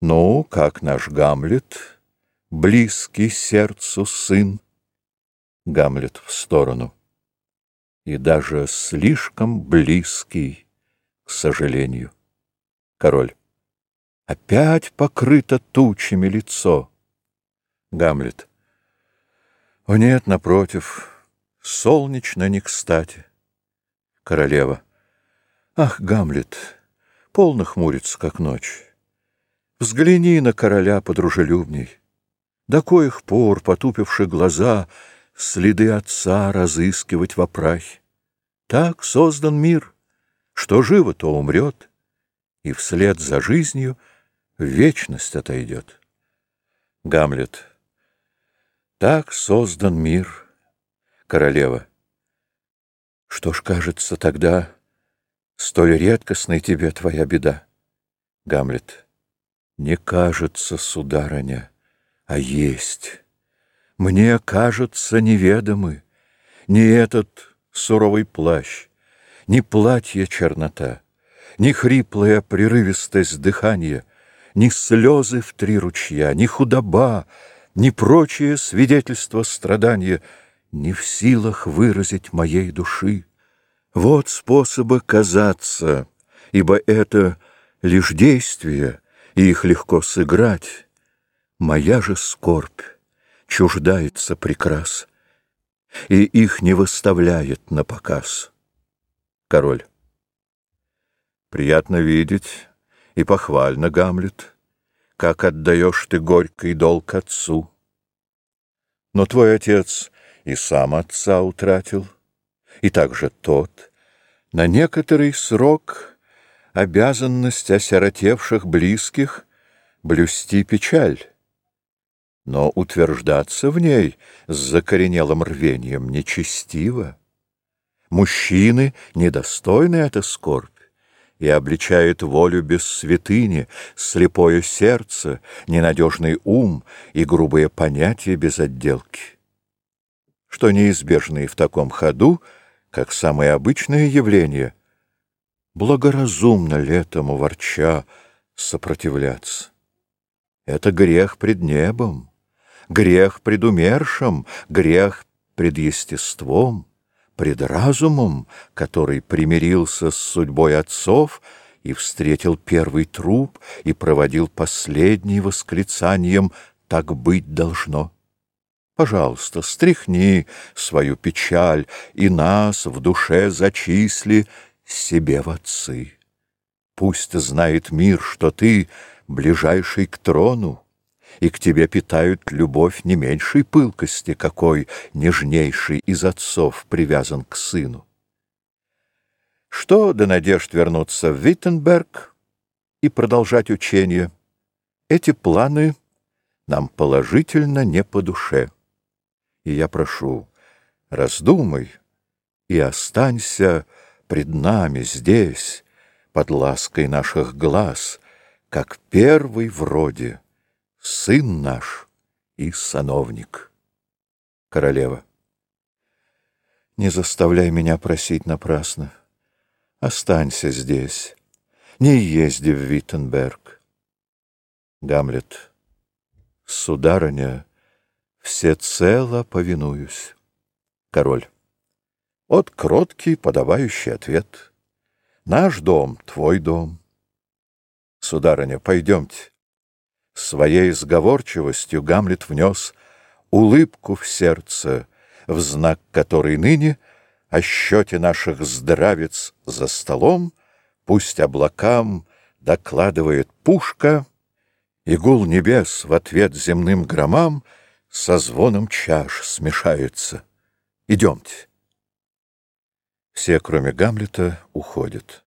Ну, как наш Гамлет, близкий сердцу сын? Гамлет в сторону. И даже слишком близкий, к сожалению. Король. Опять покрыто тучами лицо. Гамлет. О нет, напротив, солнечно не кстати. Королева. Ах, Гамлет, полно хмурится, как ночь. Взгляни на короля подружелюбней. До коих пор, потупивши глаза, Следы отца разыскивать в опрахе. Так создан мир, что живо, то умрет, И вслед за жизнью вечность отойдет. Гамлет. Так создан мир, королева. Что ж кажется тогда столь редкостной тебе твоя беда? Гамлет. Не кажется, сударыня, а есть. Мне кажется неведомы ни этот суровый плащ, ни платье чернота, ни хриплая прерывистость дыхания, ни слезы в три ручья, ни худоба, ни прочие свидетельства страдания не в силах выразить моей души. Вот способы казаться, ибо это лишь действие — и их легко сыграть. Моя же скорбь чуждается прекрас, и их не выставляет на показ. Король. Приятно видеть и похвально, Гамлет, как отдаешь ты горький долг отцу. Но твой отец и сам отца утратил, и также тот на некоторый срок обязанность осиротевших близких блюсти печаль, но утверждаться в ней с закоренелым рвением нечестиво. Мужчины недостойны эта скорбь и обличает волю без святыни, слепое сердце, ненадежный ум и грубые понятия без отделки. Что неизбежно в таком ходу, как самое обычное явление — Благоразумно летому ворча сопротивляться. Это грех пред небом, грех пред умершим, грех пред естеством, пред разумом, который примирился с судьбой отцов и встретил первый труп и проводил последний восклицанием «так быть должно». Пожалуйста, стряхни свою печаль и нас в душе зачисли себе в отцы. Пусть знает мир, что ты ближайший к трону, и к тебе питают любовь не меньшей пылкости, какой нежнейший из отцов привязан к сыну. Что до надежд вернуться в Виттенберг и продолжать учение, эти планы нам положительно не по душе. И я прошу, раздумай и останься пред нами здесь, под лаской наших глаз, как первый вроде, сын наш и сановник. Королева. Не заставляй меня просить напрасно. Останься здесь, не езди в Виттенберг. Гамлет. Сударыня, всецело повинуюсь. Король. От кроткий, подавающий ответ. Наш дом — твой дом. Сударыня, пойдемте. Своей сговорчивостью Гамлет внес улыбку в сердце, в знак которой ныне о счете наших здравец за столом пусть облакам докладывает пушка, и гул небес в ответ земным громам со звоном чаш смешается. Идемте. Все, кроме Гамлета, уходят.